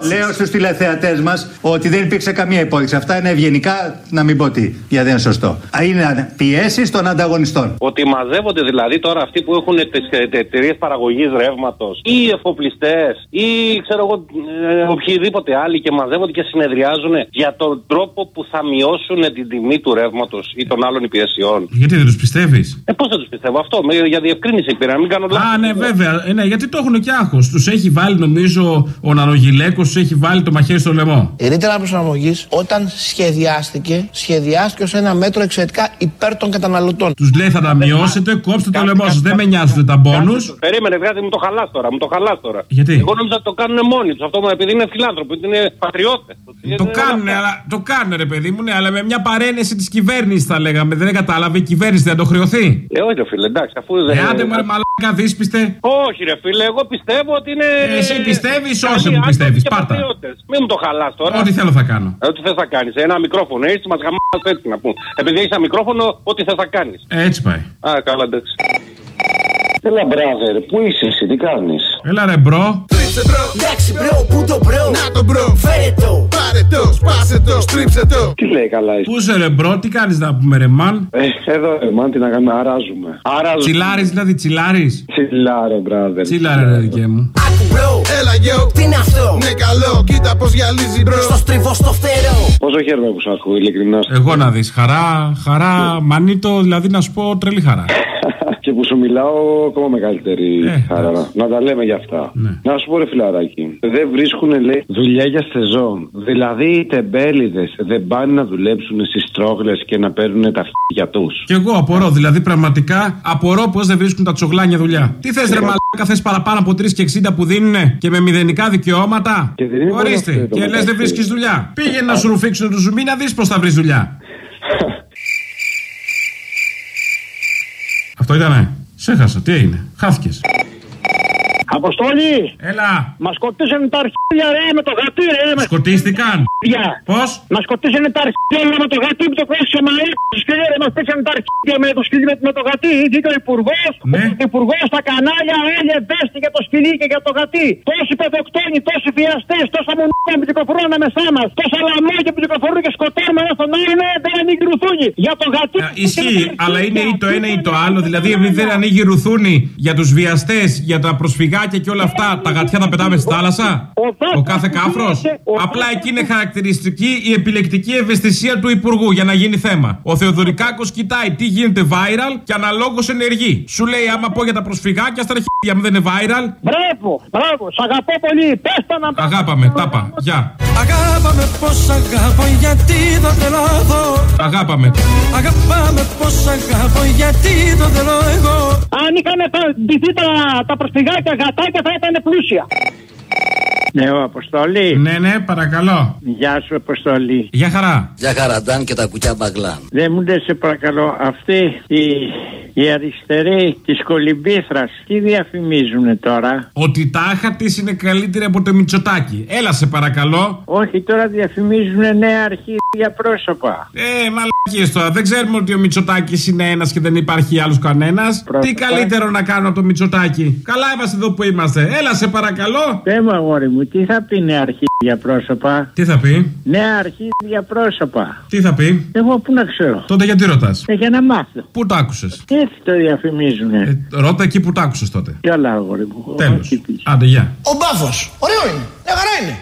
Λέω στους τηλεθεατές μας ότι δεν υπήρξε καμία υπόδειξη. Αυτά είναι ευγενικά, να μην πω τι, γιατί δεν είναι σωστό. Είναι πιέσεις των ανταγωνιστών. Ότι μαζεύονται δηλαδή τώρα αυτοί που έχουν τις εταιρείες παραγωγής ρεύματος ή εφοπλιστές ή ξέρω εγώ ε, οποιοδήποτε άλλοι και μαζεύονται και συνεδριάζουν για τον τρόπο που θα μειώσουν την τιμή του ρεύματος ή των άλλων υπηρεσιών. Γιατί δεν τους πιστεύεις; Ε, πώς δεν τους πιστεύω αυτό, με, για διευκρίνηση πήρα, να μην κάνω λάθος. Α, ναι, βέβαια. Ε, ναι, γιατί το έχουν και άγχος. Τους έχει βάλει, νομίζω, ο Νανογιλέκο, τους έχει βάλει το μαχαίρι στο λαιμό. Η ρήτρα προσαρμογής, όταν σχεδιάστηκε, σχεδιάστηκε ως ένα μέτρο εξαιρετικά υπέρ των καταναλωτών. Τους λέει θα τα μειώσετε, κόψτε το λαιμό σας. Δεν με νοιάζουν τα μπόνους. Περίμενε, βγάζει μου το χαλάς τώρα, μου το χαλάς τώρα. Γιατί; Εγώ νόμιζα ότι το κάνουν μόνοι τους. Αυτό επειδή είναι φιλάνθρωποι, ότι είναι πατριώτες. Το κάνουν, αλλά το κάνουν, ρε παιδί μου, ναι, αλλά με μια παρένεση της κυβέρνησης θα λέγαμε. Δεν κατάλαβε η κυβέρνηση, δεν το χρεωθεί. Ε, όχι, ρε φίλε, εντάξει, αφού δεν. Ε, άντε μου, ρε μαλάκα, δύσπιστε. Όχι, ρε φίλε, εγώ πιστεύω ότι είναι. Ε, εσύ πιστεύεις, καλοί όσο μου άνθρωποι πιστεύεις. Και Πάρτα. πατριώτες. Μην μου το χαλάς τώρα. Ό,τι θέλω θα κάνω. Ε, Ό,τι θες θα κάνεις. Ένα μικρόφωνο έτσι, μας γαμμά έτσι να πούμε. Επειδή έχει ένα μικρόφωνο, ό,τι θες θα κάνεις. Ε, Έτσι πάει. Α, καλά, εντάξει. Έλα, brother, πού είσαι εσύ, τι κάνεις; Έλα ρε bro. Στρίψε bro, Εντάξει, bro, πού το bro, να το bro. φέρε το. Πάρε το, σπάσε το, στρίψε το. Τι λέει καλά είσαι. Πού είσαι ρε bro, τι κάνεις να πούμε ρε man; Ε, εδώ, ε, man, τι να κάνουμε, αράζουμε. Αράζουμε. Τσιλάρι δηλαδή, τσιλάρι. Τσιλάρε, brother. Τσιλάρι ρε δικέ μου. Άκου bro, Έλα, γιο, τι είναι αυτό; ναι καλό, κοίτα πώς γυαλίζει bro. Στο στριβό στο φτερό. Πόσο χαίρομαι που σου ακούω, ειλικρινά. Εγώ να δεις. Χαρά, χαρά, μανίτο, δηλαδή να σου πω τρελή χαρά. και που σου μιλάω ακόμα μεγαλύτερη Ε, χαρά. εντάξει. Να τα λέμε για αυτά. Ναι. Να σου πω ρε φιλαράκι. Δεν βρίσκουν λέει δουλειά για σεζόν. Δηλαδή οι τεμπέληδες δεν πάνε να δουλέψουν στις τρώγλες και να παίρνουν τα για τους. Κι εγώ απορώ, δηλαδή πραγματικά απορώ πώς δεν βρίσκουν τα τσογλάνια δουλειά. Τι θες ρε μαλάκα, θες παραπάνω από 3 και 60 που δίνουν και με μηδενικά δικαιώματα; Και δεν είναι μόνο Ορίστε, αυτό, το και λες δεν μεταξύ. βρίσκεις δουλειά. Πήγαινε να σου ρουφήξουν το ζουμί να δεις πώς θα βρεις δουλειά. Αυτό ήτανε. Σε χάσα, τι έγινε. Χάθηκε. Αποστόλη! Έλα. Μα σκοτήσανε τα αρχίδια ρε με το γατί ρε! Με Σκοτίστηκαν. αρχίδια! Πώς; Μα σκοτήσανε τα αρχίδια όλα με το γατί που το κράτησε μα του σκυλιά ρε! Μας πέσανε τα αρχίδια με το σκυλί με, με το γατί! Βγήκε ο υπουργός, Ναι. ο υπουργός στα κανάλια έλεγε μπέστη για το σκυλί και για το γατί! Τόσοι παιδοκτόνοι, τόσοι βιαστές, τόσα μονούκα που κυκλοφορούν ανάμεσά μας, τόσα λαμόγια που κυκλοφορούν και σκοτώνουμε ένα στον άλλο, ναι, δεν ανοίγει ρουθούνι! Για το γατί! Ε, Ισχύει, αλλά είναι ή το ένα ή το άλλο. Δηλαδή, επειδή δεν ανοίγει ρουθούνη για τους βιαστές, για τα προσφυγάκια και όλα αυτά, τα γατιά τα πετάμε στη θάλασσα; Ο κάθε κάφρος; Απλά εκεί είναι χαρακτηριστική η επιλεκτική ευαισθησία του Υπουργού για να γίνει θέμα. Ο Θεοδωρικάκος κοιτάει τι γίνεται viral και αναλόγως ενεργεί. Σου λέει, άμα πω για τα προσφυγάκια, στα αρχίδια μου δεν είναι viral. Μπράβο, μπράβο, σ' αγαπώ πολύ! Πες τα να Αγάπαμε, τάπα, γεια. Αγάπαμε πως αγαπώ γιατί το τρελάθω Αγάπαμε. Αγάπαμε πως αγαπώ γιατί το τρελώ εγώ Αν είχαν ντυθεί τα, τα προσφυγάκια γατάκια θα ήταν πλούσια. Ναι, ο Αποστόλη. Ναι, ναι, παρακαλώ. Γεια σου, Αποστόλη. Γεια χαρά. Για χαραντάν και τα κουκιά μπαγκλάν. Δεν μου λες, σε παρακαλώ, αυτοί οι, οι αριστεροί της Κολυμπήθρας τι διαφημίζουν τώρα; Ότι τα άχα της είναι καλύτερη από το Μητσοτάκι. Έλα σε παρακαλώ. Όχι, τώρα διαφημίζουν νέα αρχίδια πρόσωπα. Ε, μαλακίες τώρα. Δεν ξέρουμε ότι ο Μητσοτάκης είναι ένας και δεν υπάρχει άλλος κανένας. Τι καλύτερο να κάνουμε από το Μητσοτάκι. Καλά είμαστε εδώ που είμαστε. Έλα σε παρακαλώ. Πε μου, αγόρι μου, τι θα πει νέα αρχίδια πρόσωπα; Τι θα πει, Νέα αρχίδια πρόσωπα. τι θα πει; Εγώ πού να ξέρω. Τότε γιατί ρωτάς; Ε, για να μάθω. Πού το άκουσες; Έτσι το διαφημίζουν. Ε, ρώτα εκεί που το άκουσες τότε. Κι άλλα, αγόρι μου. Τέλος. Όχι, τι. Άντε, γεια. Ο μπάφος. Ωραίο είναι. Μια χαρά είναι.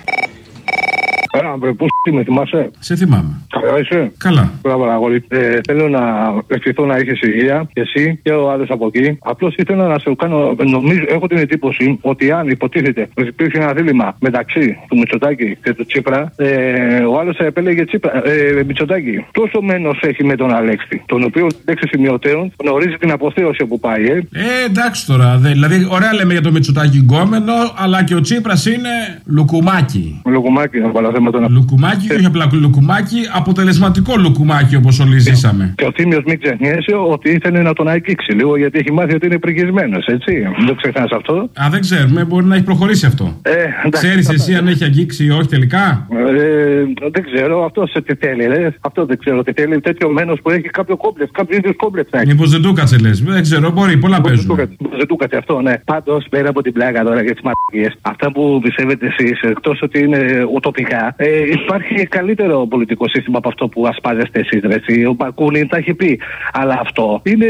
Έλα, μπρε, πού με θυμάσαι; Σε θυμάμαι. Καλά είσαι; Καλά. Μπράβο, αγόρι. Ε, θέλω να ευχηθώ να έχεις υγεία και εσύ και ο άλλος από εκεί. Απλώς ήθελα να σε κάνω. Νομίζω, έχω την εντύπωση ότι αν υποτίθεται ότι υπήρχε ένα δίλημα μεταξύ του Μητσοτάκη και του Τσίπρα, ε, ο άλλος θα επέλεγε Τσίπρα, ε, Μητσοτάκη. Τόσο μένος έχει με τον Αλέξη, τον οποίο λέξη σημειωτέων γνωρίζει την αποθέωση που πάει, ε. Ε, εντάξει τώρα. Δε, δηλαδή, ωραία λέμε για το Μητσοτάκι γκόμενο, αλλά και ο Τσίπρας είναι λουκουμάκι. Λογουμάκι, να παλαθέμα τον Λουκουμάκι λουκουμάκι, όχι απλά λουκουμάκι, αποτελεσματικό λουκουμάκι όπως όλοι ζήσαμε. Και ο Θήμιος μην ξεχνιέσαι ότι ήθελε να τον αγγίξει λίγο γιατί έχει μάθει ότι είναι πρικισμένο, έτσι. Δεν το ξεχνάς αυτό. Α, δεν ξέρουμε, μπορεί να έχει προχωρήσει αυτό. Ε, Ξέρεις εσύ αν έχει αγγίξει ή όχι τελικά; Ε, δεν ξέρω αυτό σε τι θέλει. Ρε. Αυτό δεν ξέρω τι θέλει. Τέτοιο μένος που έχει κάποιο κόμπλεξ, κάποιος είδου κόμπλεξ. να έχει. Μήπως δεν του κάτσε λες. Δεν ξέρω, μπορεί, πολλά Μήπως παίζουν. του κάτσε- μήπως Δεν του κάτσε αυτό, ναι. Πάντως πέρα από την πλάκα τώρα για τις μαρτυρίε, αυτά που πιστεύετε εσείς, εκτός ότι είναι ουτοπικά, ε, υπάρχει καλύτερο πολιτικό σύστημα από αυτό που ασπάζεστε εσείς, ρε. Ο Μπακούνιν τα έχει πει. Αλλά αυτό είναι,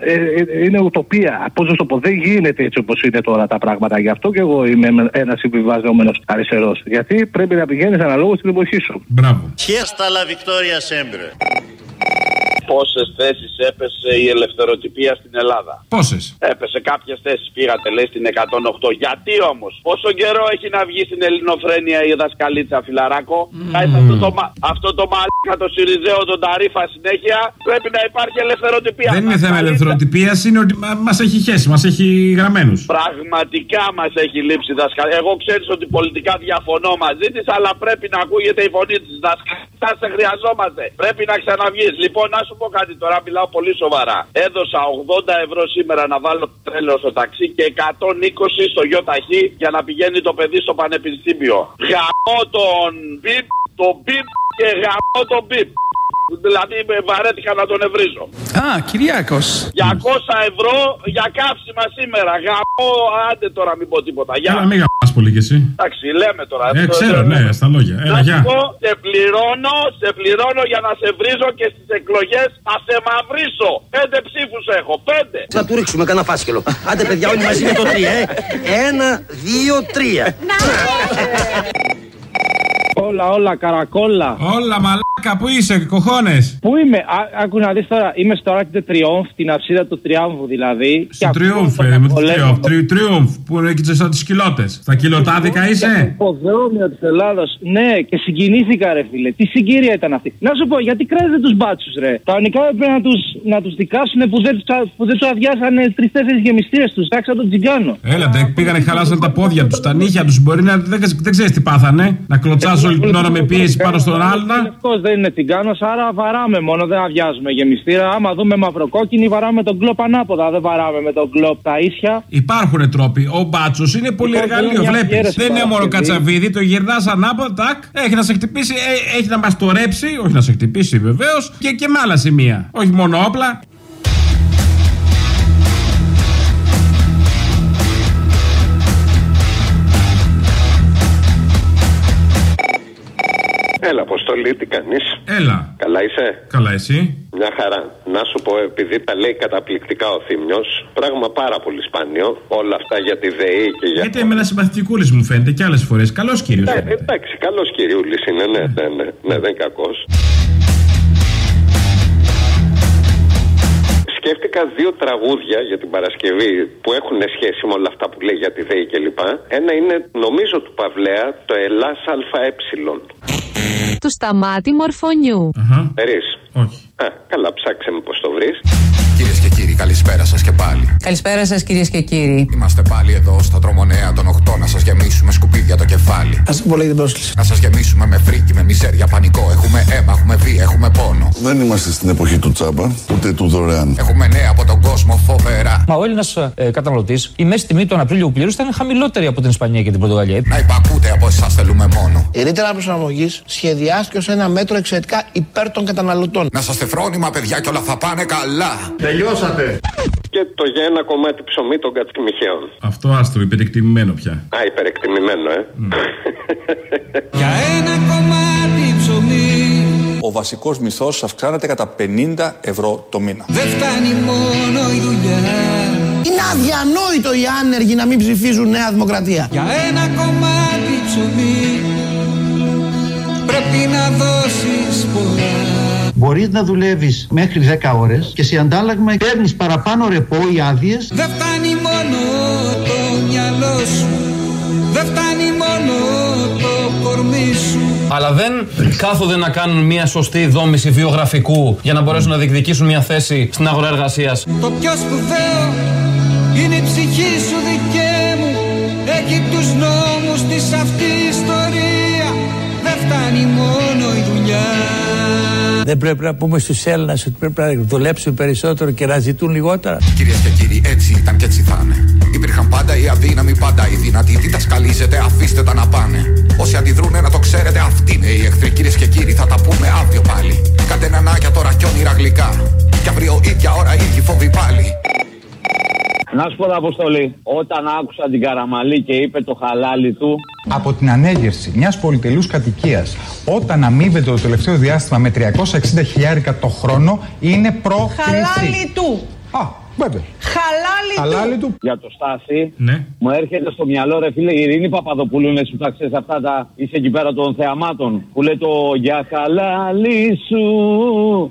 ε, ε, είναι ουτοπία. Πώ να το πω, δεν γίνεται έτσι όπως είναι τώρα τα πράγματα. Γι' αυτό και εγώ είμαι ένας συμβιβαζόμενος αριστερός. Γιατί πρέπει να πηγαίνεις αναλόγως στην εποχή σου. Μπράβο. Χέστα la victoria sempre. Πόσες θέσεις έπεσε η ελευθεροτυπία στην Ελλάδα; Πόσες; Έπεσε κάποιες θέσεις. Πήγατε, λέει, στην 108. Γιατί όμως, πόσο καιρό έχει να βγει στην Ελληνοφρένεια η δασκαλίτσα φιλαράκο; Mm. Αυτό, το, μα- αυτό το μαλάκα το Σιριζέο, τον Ταρίφα συνέχεια. Πρέπει να υπάρχει ελευθεροτυπία. Δεν είναι θέμα ελευθεροτυπίας, είναι ότι μα έχει χέσει, μας έχει γραμμένους. Πραγματικά μας έχει λείψει η δασκαλίτσα. Εγώ ξέρεις ότι πολιτικά διαφωνώ μαζί της, αλλά πρέπει να ακούγεται η φωνή της δασκαλίτσα. Σε χρειαζόμαστε. Πρέπει να ξαναβγείς. Λοιπόν, να σου πω κάτι τώρα, μιλάω πολύ σοβαρά. Έδωσα 80 ευρώ σήμερα να βάλω τρέλο στο ταξί και 120 στο γιοταχή για να πηγαίνει το παιδί στο πανεπιστήμιο. Γαμώ τον μπιπ, τον μπιπ και γαμώ τον μπιπ. Δηλαδή με βαρέθηκα να τον ευρίζω. Α, Κυριάκος. 200 ευρώ για κάψιμα σήμερα. Γαμώ, άντε τώρα μην πω τίποτα. Γεια. Έλα, μην γαμπάς πολύ κι εσύ. Εντάξει, λέμε τώρα. Ε, ξέρω, ναι, στα λόγια. Έλα, Να σου γεια. πω, σε πληρώνω, σε πληρώνω για να σε βρίζω και στις εκλογές θα σε μαυρίσω. Πέντε ψήφους έχω, πέντε. Θα του ρίξουμε κανένα φάσκελο. Άντε, παιδιά, όλοι μαζί με το τρία, ε. Ένα, δύο, τρία. Όλα, όλα, καρακόλα. Όλα μαλάκα, πού είσαι, κοχώνες; Πού είμαι, Α, άκου να δεις τώρα, είμαι στο Άκτε Τριόμφ, την αψίδα του Τριάμβου δηλαδή. Στο Τριούμφ, ε, με το Τριούμφ. Τρι- Τριούμφ, που είναι εκεί σαν τις κοιλότε. Στα κοιλωτάδικα είσαι; Ποδρόμιο της Ελλάδος. Ναι, και συγκινήθηκα, ρε φίλε. Τι συγκύρια ήταν αυτή. Να σου πω, γιατί κράζετε τους μπάτσους, ρε. Κανονικά έπρεπε να τους να τους δικάσουν που δεν, τους α- που δεν του αδειάσανε τρει-τέσσερι γεμιστήρες τους. Τάξα τον τσιγκάνο. Έλατε, πήγανε, χαλάσαν τα πόδια τους, τα νύχια τους. Μπορεί να δεν, δεν ξέρεις τι πάθανε. Να κλωτσάς όλη την ώρα με πίεση πάνω στον άλλον. Λευκό δεν είναι τσιγκάνο, άρα βαράμε μόνο, δεν αδειάζουμε γεμιστήρα. Άμα δούμε μαυροκόκκινη, βαράμε τον κλοπ ανάποδα. Δεν βαράμε με τον κλοπ τα ίσια. Υπάρχουν τρόποι. Ο μπάτσο είναι πολύ Υπάρχει εργαλείο. μια Βλέπει. αφιέρωση Δεν είναι μόνο Παρασκευή. κατσαβίδι, το γυρνά ανάποδα, τάκ. Έχει να σε χτυπήσει, ε, έχει να μα το ρέψει. Όχι να σε χτυπήσει βεβαίω. Και, και με άλλα σημεία. Όχι μόνο όπλα. Έλα, Αποστολή, τι κάνεις; Έλα. Καλά είσαι; Καλά, εσύ; Μια χαρά. Να σου πω, επειδή τα λέει καταπληκτικά ο Θήμιος, πράγμα πάρα πολύ σπάνιο. Όλα αυτά για τη ΔΕΗ και για. Γιατί εμένα συμπαθητικούλης μου φαίνεται και άλλες φορές. Καλός κύριος. Ναι, εντάξει, καλός κυριούλης είναι, ναι, ναι, ναι, ναι, δεν είναι κακός. Σκέφτηκα δύο τραγούδια για την Παρασκευή που έχουν σχέση με όλα αυτά που λέει για τη ΔΕΗ κλπ. Ένα είναι, νομίζω, του Παυλέα, το Ελλάς ΑΕ. Του σταμάτη μορφωνιού. Περίς. Όχι. Α, καλά, ψάξε με πώς το βρεις. Κυρίες και κύριοι, καλησπέρα σας και πάλι. Καλησπέρα σας, κυρίες και κύριοι. Είμαστε πάλι εδώ στα τρομονέα των 8 να σας γεμίσουμε σκουπίδια το κεφάλι. Α την πολύ την πρόσκληση. Να σας γεμίσουμε με φρίκι, με μιζέρια, πανικό. Έχουμε αίμα, έχουμε βία, έχουμε πόνο. Δεν είμαστε στην εποχή του τσάμπα, ούτε του δωρεάν. Έχουμε νέα από τον κόσμο φοβερά. Μα ο Έλληνας ε, καταναλωτής, η μέση τιμή τον Απρίλιο που πλήρωσε ήταν χαμηλότερη από την Ισπανία και την Πορτογαλία. Να υπακούτε από εσάς θέλουμε μόνο. Η ρήτρα προσαρμογής σχεδιάστηκε ως ένα μέτρο εξαιρετικά υπέρ των καταναλωτών. Να είστε φρόνημα, παιδιά, και όλα θα πάνε καλά. Τελειώσατε. Και το για ένα κομμάτι ψωμί των κατσικιμιχαίων. Αυτό άστρο, υπερεκτιμημένο πια. Α, υπερεκτιμημένο, ε. Για ένα κομμάτι ψωμί Ο βασικός μισθός αυξάνεται κατά 50 ευρώ το μήνα. δεν φτάνει μόνο η δουλειά. Είναι αδιανόητο οι άνεργοι να μην ψηφίζουν Νέα Δημοκρατία. Για ένα κομμάτι ψωμί Μπορείς να δουλεύεις μέχρι 10 ώρες και σε αντάλλαγμα παίρνεις παραπάνω ρεπό ή άδειες. Δεν φτάνει μόνο το μυαλό σου. Δεν φτάνει μόνο το κορμί σου. Αλλά δεν κάθονται να κάνουν μια σωστή δόμηση βιογραφικού για να μπορέσουν να διεκδικήσουν μια θέση στην αγορά εργασίας. Το πιο σπουδαίο είναι η ψυχή σου δικαί μου Έχει τους νόμους της αυτής η ιστορίας. Δεν φτάνει μόνο η δουλειά Δεν πρέπει να πούμε στους Έλληνες ότι πρέπει να δουλέψουν περισσότερο και να ζητούν λιγότερα. Κυρίες και κύριοι, έτσι ήταν και έτσι θα είναι. Υπήρχαν πάντα οι αδύναμοι, πάντα οι δυνατοί. Τι τα σκαλίζετε, αφήστε τα να πάνε. Όσοι αντιδρούνε να το ξέρετε, αυτοί είναι οι εχθροί. Κυρίες και κύριοι, θα τα πούμε αύριο πάλι. Κάντε νανάκια τώρα κι όνειρα γλυκά. Κι αύριο ίδια ώρα ίδιοι φόβοι πάλι. Να σου πω, Αποστολή, όταν άκουσα την Καραμαλή και είπε το χαλάλι του. Από την ανέγερση μιας πολυτελούς κατοικίας, όταν αμείβεται το τελευταίο διάστημα με 360 χιλιάρικα το χρόνο, είναι πρόκληση. Χαλάλι του. Α, Βέβαια. Χαλάλι, Χαλάλι του. Για το Στάση, ναι. μου έρχεται στο μυαλό ρε φίλε η Ειρήνη Παπαδοπούλου, είναι σου τα ξέρεις αυτά τα. είσαι εκεί πέρα των θεαμάτων. Που λέει το Για χαλάλι σου.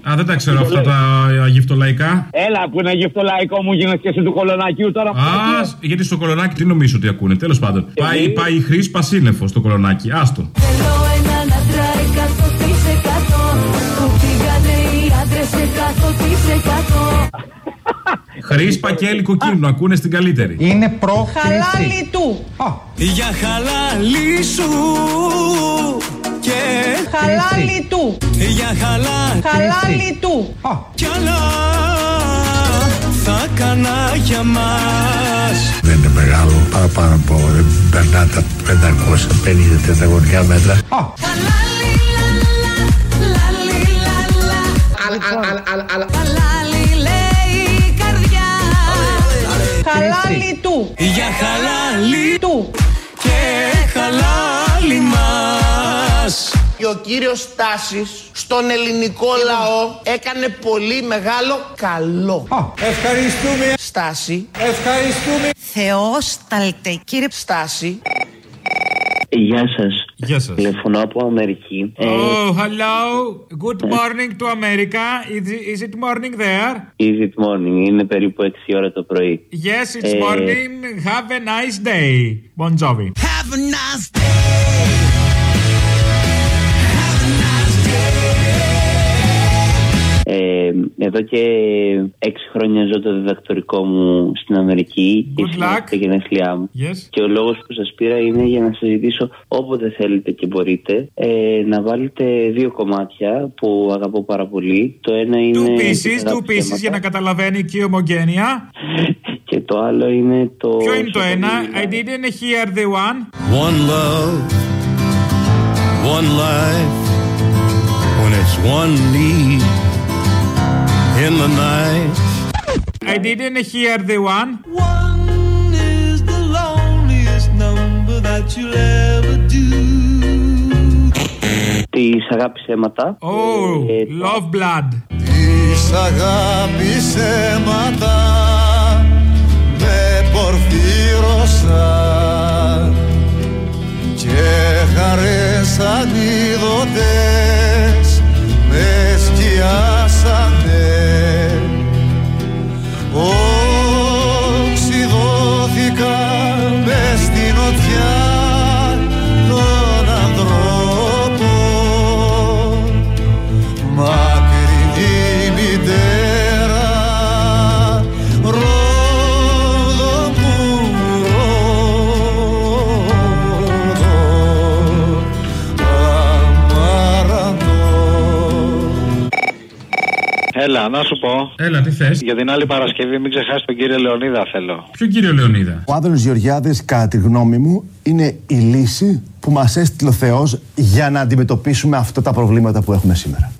Α, δεν τα ξέρω αυτά τα αγιευτολαϊκά. Έλα που είναι αγιευτολαϊκό μου γίνεται και εσύ του κολονακίου τώρα. Α, γιατί στο κολονάκι τι νομίζω ότι ακούνε, τέλος πάντων. Πάει, πάει η χρήση πασίνεφο στο κολονάκι, άστο. Θέλω που πήγανε οι άντρες 100% Χρήσπα και έλικο. Ακούνε στην καλύτερη. Είναι πρόκληση. Χαλάλι του. Για χαλάλι σου και χαλάλι του. Για χαλά... χαλάλι του. Κι άλλα θα κανά για μας. Δεν είναι μεγάλο, παραπάνω από περνά τα 550 τετραγωνικά μέτρα. Χαλάλι, λαλα, λαλι, λαλα. Χαλάλι. Χαλάλι του. Για χαλάλι του. και χαλάλι μας Ο κύριος Στάσης στον ελληνικό λαό έκανε πολύ μεγάλο καλό. Ευχαριστούμε. Στάση. Ευχαριστούμε. Θεόσταλτε κύριε Στάση. Γεια σας. Γεια σα. Τηλεφωνώ από Αμερική. Ε, Oh, hello. Good morning to America. Is it, is it morning there? Is it morning? Είναι περίπου 6 ώρα το πρωί. Yes, it's Ε, morning. Have a nice day. Bon Jovi. Have a nice Εδώ και 6 χρόνια ζω το διδακτορικό μου στην Αμερική και Good σήμερα luck. τα γενέθλιά μου. Yes. Και ο λόγος που σας πήρα είναι για να σας ζητήσω όποτε θέλετε και μπορείτε ε, να βάλετε δύο κομμάτια που αγαπώ πάρα πολύ. Το ένα είναι... Two τις pieces, two αγάπης pieces αίματα για να καταλαβαίνει και η ομογένεια. Και το άλλο είναι το... Ποιο είναι το ένα; I didn't hear the one. One love, one life, when it's one need in the night. I didn't hear the one. One is the loneliest number that you'll ever do. Της αγάπης αίματα. Oh, Ε, love blood. Της αγάπης αίματα Έλα, να σου πω. Έλα, τι θες; Για την άλλη Παρασκευή, μην ξεχάσεις τον κύριο Λεωνίδα, θέλω. Ποιο κύριο Λεωνίδα; Ο Άδωνης Γεωργιάδης, κατά τη γνώμη μου, είναι η λύση που μας έστειλε ο Θεός για να αντιμετωπίσουμε αυτά τα προβλήματα που έχουμε σήμερα.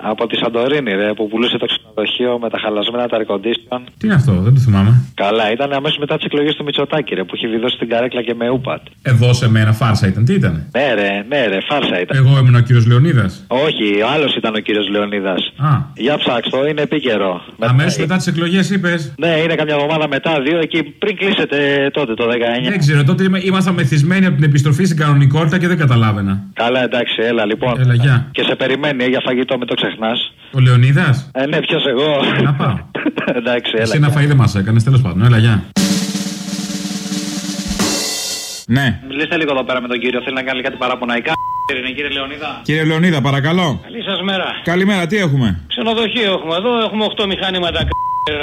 Από τη Σαντορίνη, ρε, που πουλούσε το ξενοδοχείο με τα χαλασμένα τα air condition. Τι είναι αυτό, δεν το θυμάμαι. Καλά, ήταν αμέσως μετά τις εκλογές του Μητσοτάκη, ρε, που είχε βιδώσει την καρέκλα και με ούπατ. Εδώ σε μένα φάρσα ήταν, τι ήταν. Ναι, ρε, ναι, ρε, φάρσα ήταν. Εγώ ήμουν ο κύριος Λεωνίδας. Όχι, ο άλλος ήταν ο κύριος Λεωνίδας. Α. Για ψάξτε, είναι επίκαιρο. Αμέσως μετά τις εκλογές είπες. Ναι, είναι καμιά εβδομάδα μετά, δύο εκεί πριν κλείσετε τότε το 19. Δεν ξέρω, τότε είμα- ήμασταν μεθυσμένοι από την επιστροφή στην κανονικότητα και δεν καταλάβαινα. Καλά, εντάξει, έλα λοιπόν. Έλα, γεια. Και σε περιμένει ε, για φαγητό, μην το ξεχνάς. Ο Λεωνίδας; Ε, ναι, ποιος εγώ. Να πάω. εντάξει, έλα. Εσύ ένα φαΐ δεν μας έκανες, τέλος πάντων. Έλα, γεια. Ναι. Μιλήστε λίγο εδώ πέρα με τον κύριο, θέλει να κάνει κάτι παραποναϊκά. Κύριε, κύριε Λεωνίδα. Κύριε Λεωνίδα, παρακαλώ. Καλή σας μέρα. Καλημέρα, τι έχουμε; Ξενοδοχείο έχουμε εδώ, έχουμε 8 μηχανήματα.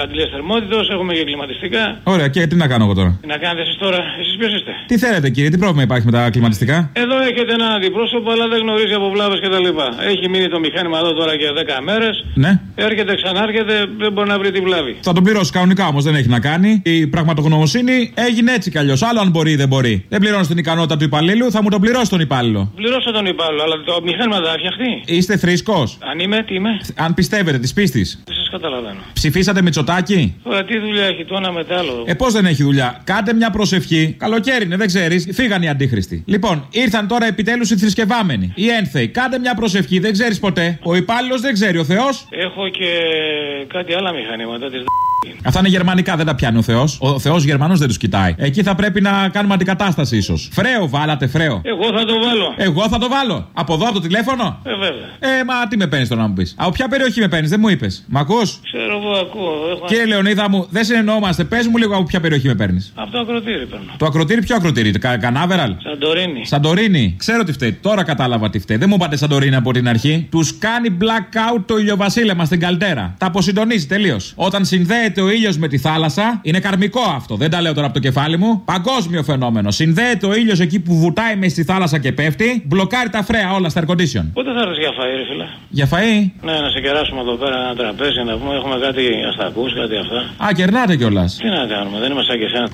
Αντιλία θερμότητο, έχουμε και κλιματιστικά. Ωραία, και τι να κάνω εγώ τώρα; Τι να κάνετε εσείς τώρα, εσείς ποιος είστε; Τι θέλετε κύριε, τι πρόβλημα υπάρχει με τα κλιματιστικά; Εδώ έχετε έναν αντιπρόσωπο, αλλά δεν γνωρίζει από βλάβες κτλ. Έχει μείνει το μηχάνημα εδώ τώρα για 10 μέρες. Ναι. Έρχεται, ξανάρχεται, δεν μπορεί να βρει τη βλάβη. Θα τον πληρώσει κανονικά όμως, δεν έχει να κάνει. Η πραγματογνωμοσύνη έγινε έτσι κι αλλιώς. Άλλο αν μπορεί ή δεν μπορεί. Δεν πληρώνεις την ικανότητα του υπαλλήλου, θα μου τον πληρώσει τον υπάλληλο. Πληρώσα τον υπάλληλο, αλλά το μηχάνημα δεν θα φτιαχτεί. Είστε θρήσκος; Αν είμαι, τι είμαι; Αν πιστεύετε της πίστης. Δεν σα καταλαβαίνω. Ψηφίσατε Μητσοτάκι. Τώρα τι δουλειά έχει το ένα μετά άλλο. Ε, πώς δεν έχει δουλειά; Κάντε μια προσευχή. Καλοκαίρι είναι, δεν ξέρεις. Φύγαν οι αντίχρηστοι. Λοιπόν, ήρθαν τώρα επιτέλους οι θρησκευάμενοι. Οι ένθεοι. Κάντε μια προσευχή, δεν ξέρεις ποτέ. Ο υπάλληλος δεν ξέρει, ο Θεός. Έχω και κάτι άλλα μηχανήματα τη Αυτά είναι γερμανικά, δεν τα πιάνει ο Θεός. Ο Θεός Γερμανός δεν τους κοιτάει. Εκεί θα πρέπει να κάνουμε αντικατάσταση ίσως. Φρέο, βάλατε φρέο. Εγώ θα το βάλω. Εγώ θα το βάλω. Από εδώ, από το τηλέφωνο. Ε, βέβαια. Ε, μα τι με παίρνεις τώρα να μου πεις. Από ποια περιοχή με παίρνεις, δεν μου είπες. Μ' ακούς; Ξέρω εγώ, ακούω. Έχω... Κύριε Λεωνίδα μου, δεν συνεννοούμαστε. Πες μου λίγο από ποια περιοχή με παίρνεις. Από το ακροτήρι παίρνω. Το ακροτήρι, ποιο ακροτήρι, κα, Κανάβεραλ; Σαντορίνη. Σαντορίνη. Ξέρω τι φταίει. Τώρα κατάλαβα τι φταίει. Δεν μου είπατε Σαντορίνη από την αρχή. Τους κάνει blackout το ηλιοβασίλεμα στην καλτέρα. Τα αποσυντονίζει τελείως. Όταν συνδέεται ο ήλιος με τη θάλασσα, είναι καρμικό αυτό. Δεν τα λέω τώρα από το κεφάλι μου. Παγκόσμιο φαινόμενο. Συνδέεται ο ήλιος εκεί που βουτάει μες στη θάλασσα και πέφτει, μπλοκάρει τα φρέα όλα στα air condition. Πότε θα έρθεις για φαΐ, ρε φίλε; Για φαΐ; Ναι, να σε κεράσουμε εδώ πέρα ένα τραπέζι, να πούμε έχουμε κάτι αστακούς, κάτι αυτά. Α, κερνάτε κιόλας. Τι να κάνουμε, δεν είμαστε σαν και εσένα.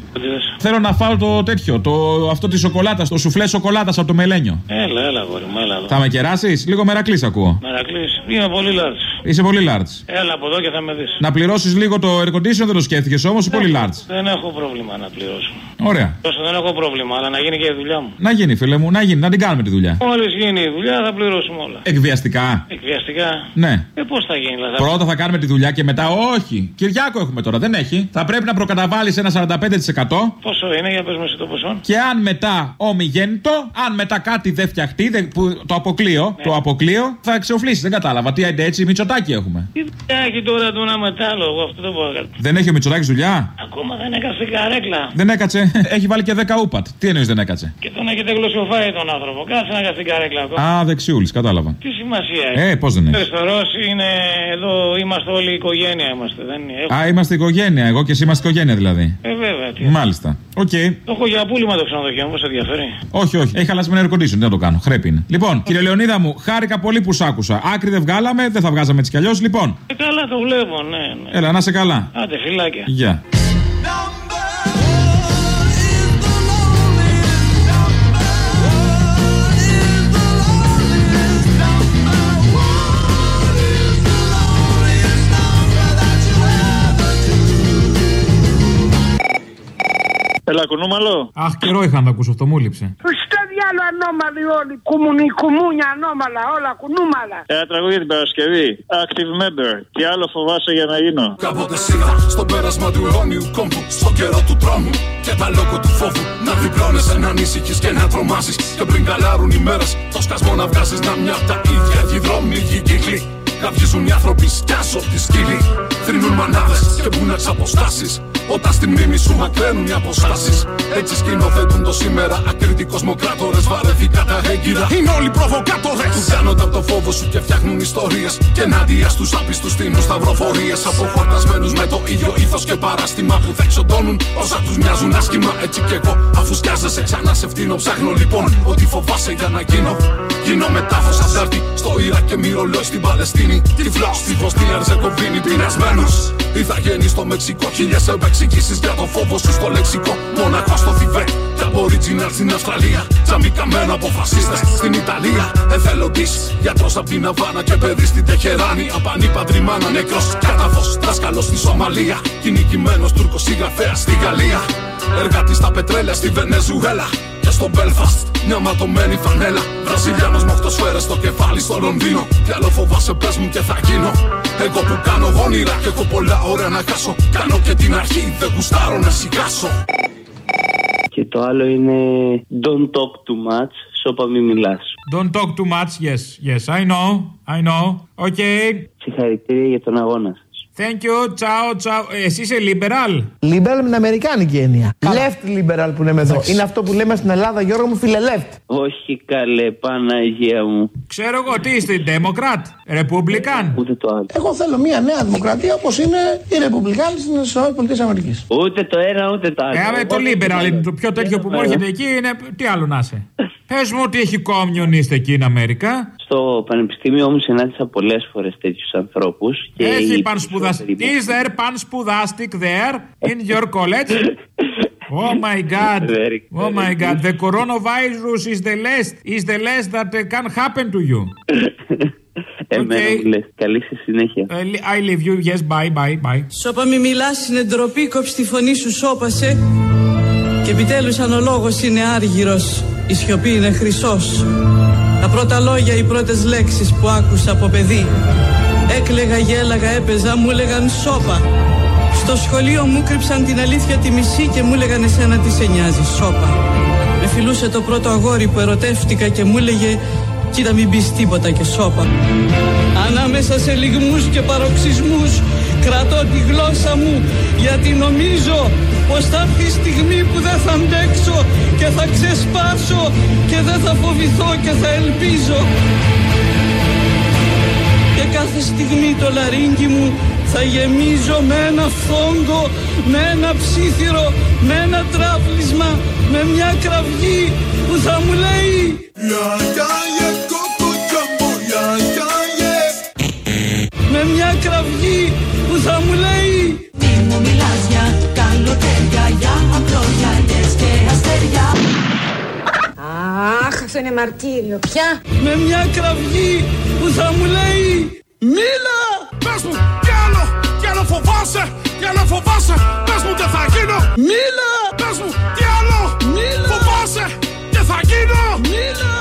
Θέλω να φάω το τέτοιο, το, αυτό τη σοκολάτα, το σουφλέ σοκολάτας από το μελένιο. Έλα, έλα, γόρι μου, έλα εδώ. Θα με κεράσεις, λίγο μερακλής ακούω. Μερακλής, είμαι πολύ large. Είσαι πολύ large. Έλα από εδώ και θα με δεις. Να πληρώσεις λίγο το air condition δεν το σκέφτηκες όμως, ή πολύ large. Δεν έχω πρόβλημα να πληρώσω. Ωραία. Τόσο δεν έχω πρόβλημα, αλλά να γίνει και η δουλειά μου. Να γίνει, φίλε μου, να γίνει, να την κάνουμε τη δουλειά. Μόλις γίνει η δουλειά θα πληρώσουμε όλα. Εκβιαστικά. Εκβιαστικά. Ναι. Ε, πώς θα γίνει, δηλαδή. Πρώτα θα κάνουμε τη δουλειά και μετά όχι. Κυριάκο έχουμε τώρα, δεν έχει. Θα πρέπει να προκαταβάλεις ένα 45%. Πόσο είναι, για πες με το ποσό. Και αν μετά ομιγέννητο, αν μετά κάτι δεν φτιαχτεί, δεν, που, το αποκλείω, Ναι. το αποκλείω, θα εξοφλήσει. Δεν κατάλαβα. Τι άντε έτσι, μυτσοτάκι έχουμε. Τι δουλειά έχει τώρα το ένα μετάλλο, εγώ αυτό δεν μπορώ να κάνω. Δεν έχει ο Μητσοτάκης δουλειά; Ακόμα δεν έκατσε καρέκλα. Δεν έκατσε. Έχει βάλει και 10 ούπατ. Τι εννοείς δεν έκατσε; Και τον έχετε γλωσσοφάει τον άνθρωπο. Κάτσε να κάτσει καρέκλα ακόμα. Α, δεξιούλης, κατάλαβα. Τι σημασία έχει; Ε, πώς δεν έχεις; Αριστερό είναι εδώ, είμαστε όλοι οικογένεια είμαστε. Δεν είναι; Α, είμαστε οικογένεια. Εγώ και εσύ είμαστε οικογένεια δηλαδή. Ε, βέβαια. Τι. Μάλιστα. Οκ. Το έχω για πούλημα το ξενοδοχείο μου, σε ενδιαφέρει; Όχι, όχι. Έχει χαλάσει με air condition. Δεν θα το κάνω. Χρέπι είναι. Λοιπόν, κύριε Λεωνίδα μου, χάρηκα πολύ που σ' άκουσα. Άκρη δεν βγάλαμε, δεν θα βγάζαμε έτσι κι αλλιώς. Λοιπόν, Ε, καλά το βλέπω, ναι, ναι. έλα, να είσαι καλά. Άντε, φυλάκια. Γεια. Έλα, κουνούμαλο. Αχ, καιρό είχα να το ακούσω αυτό, μου λείψε. Στο διάλογο ανώμαλοι όλοι. Κουμουνι, κουμούνια ανώμαλα, όλα κουνούμαλα. Ένα τραγούδι για την Παρασκευή. Active member. Τι άλλο φοβάσαι για να γίνω; Κάποτε σίγα στο πέρασμα του αιώνιου κόμπου Στο καιρό του τρόμου και τα λόγω του φόβου Να διπλώνεσαι να ανησυχείς και να τρομάσεις Και πριν καλάρουν οι μέρες το σκασμό να βγάζεις Να μια απ' τα ίδια οι δρόμοι οι κύκλοι Καυγίζουν οι άνθρωποι σκιάσω τη σκύλη Θρυνούν μανάδες και μπουνες αποστάσεις Όταν στη μνήμη σου μακραίνουν οι αποστάσεις Έτσι σκηνοθετούν το σήμερα. Ακριτικοί κοσμοκράτορες βαρεθήκα τα έγκυρα. Είναι όλοι προβοκάτορες Του κάνονται από το φόβο σου και φτιάχνουν ιστορίες. Και ενάντια στους άπιστους τίνουν σταυροφορίες. Αποχορτασμένους με το ίδιο ήθος και παράστημα Που δεν ξοντώνουν όσα τους μοιάζουν άσχημα. Έτσι κι εγώ αφού σκιάζεσαι ξανά σε φτύνω Ψάχνω λοιπόν ότι φοβάσαι για να γίνω. Γίνω μετάφος αζάρτη στο Ιράκ και μυρολόι στην Παλαιστίνη. Τυφλός στη Βοσνία Ερζεγοβίνη πεινασμένος. Είδα γέννη στο Μεξικό χίλιες επεξηγήσεις για το φόβο σου στο λεξικό. Μόναχος στο Θιβέτ και Aboriginal στην Αυστραλία. Τζαμί καμένο από φασίστες στην Ιταλία. Εθελοντής γιατρός απ' την Αβάνα και παιδί στην Τεχεράνη. Απανίπαντρη μάνα νεκρός καταφός δάσκαλος στη Σομαλία. Κυνηγημένος Τούρκος συγγραφέας στη Γαλλία. Εργάτη στα πετρέλαια στη Βενεζουέλα. Και στο Belfast μια ματωμένη φανέλα. Βραζιλιάνος με οχτώ σφαίρες στο κεφάλι στο Λονδίνο. Τι άλλο φοβάσαι πες μου και θα γίνω. Εγώ που κάνω όνειρα και έχω πολλά ώρα να χάσω. Κάνω και την αρχή δεν γουστάρω να σιγάσω Και το άλλο είναι Don't talk too much, σώπα μη μιλάς. Don't talk too much, yes, yes, I know, I know. Okay. Συγχαρητήρια για τον αγώνα σας. Thank you, ciao, ciao. Ε, Εσύ είσαι liberal; Liberal με την Αμερικάνικη έννοια. Left liberal που λέμε εδώ. Εντάξει. Είναι αυτό που λέμε στην Ελλάδα, Γιώργο μου, φίλε left. Όχι καλέ, Παναγία μου. Ξέρω εγώ, τι είστε, Democrat, Republican; Ούτε το άλλο. Εγώ θέλω μια νέα δημοκρατία όπως είναι οι Ρεπουμπλικάνοι στι ΗΠΑ. Ούτε το ένα, ούτε το άλλο. Ε, άμα το Εγώ liberal είναι το πιο τέτοιο που μου έρχεται εκεί, είναι. Τι άλλο να είσαι. Πες μου ότι έχει communist εκεί in Αμέρικα. Στο πανεπιστήμιο όμως συνάντησα πολλές φορές τέτοιους ανθρώπους. Έχει πανσπουδαστικ. Is there πανσπουδαστικ there in your college? Oh my god. Oh my god. The coronavirus is the less is the less that uh, can happen to you. Εμένα Okay. μου λες. Καλή σε συνέχεια. Uh, I leave you. Yes, bye, bye, bye. Σώπα μη μιλάς είναι ντροπή, κόψ τη φωνή σου σώπασε Και επιτέλους αν ο λόγος είναι άργυρος, η σιωπή είναι χρυσός Τα πρώτα λόγια, οι πρώτες λέξεις που άκουσα από παιδί. Έκλεγα, γέλαγα, έπαιζα, μου έλεγαν σώπα. Στο σχολείο μου κρύψαν την αλήθεια τη μισή και μου έλεγαν εσένα τι σε νοιάζει, σώπα Με φιλούσε το πρώτο αγόρι που ερωτεύτηκα και μου έλεγε Κοίτα μην πεις τίποτα και σώπα Ανάμεσα σε λιγμούς και παροξισμούς Κρατώ τη γλώσσα μου γιατί νομίζω πως θα έρθει η στιγμή που δεν θα αντέξω και θα ξεσπάσω και δεν θα φοβηθώ και θα ελπίζω. Και κάθε στιγμή το λαρίνκι μου θα γεμίζω με ένα φόγκο, με ένα ψήθυρο, με ένα τράπλισμα, με μια κραυγή που θα μου λέει Με μια κραυγή που θα μου λέει είναι μαρτύριο πια. Με μια κραυγή που θα μου λέει μίλα. Πες μου κι άλλο, κι άλλο φοβάσαι, κι άλλο φοβάσαι. Πες μου δεν θα γίνω. Μίλα. Πες μου άλλο. Μίλα. Φοβάσαι και θα γίνω. Μίλα.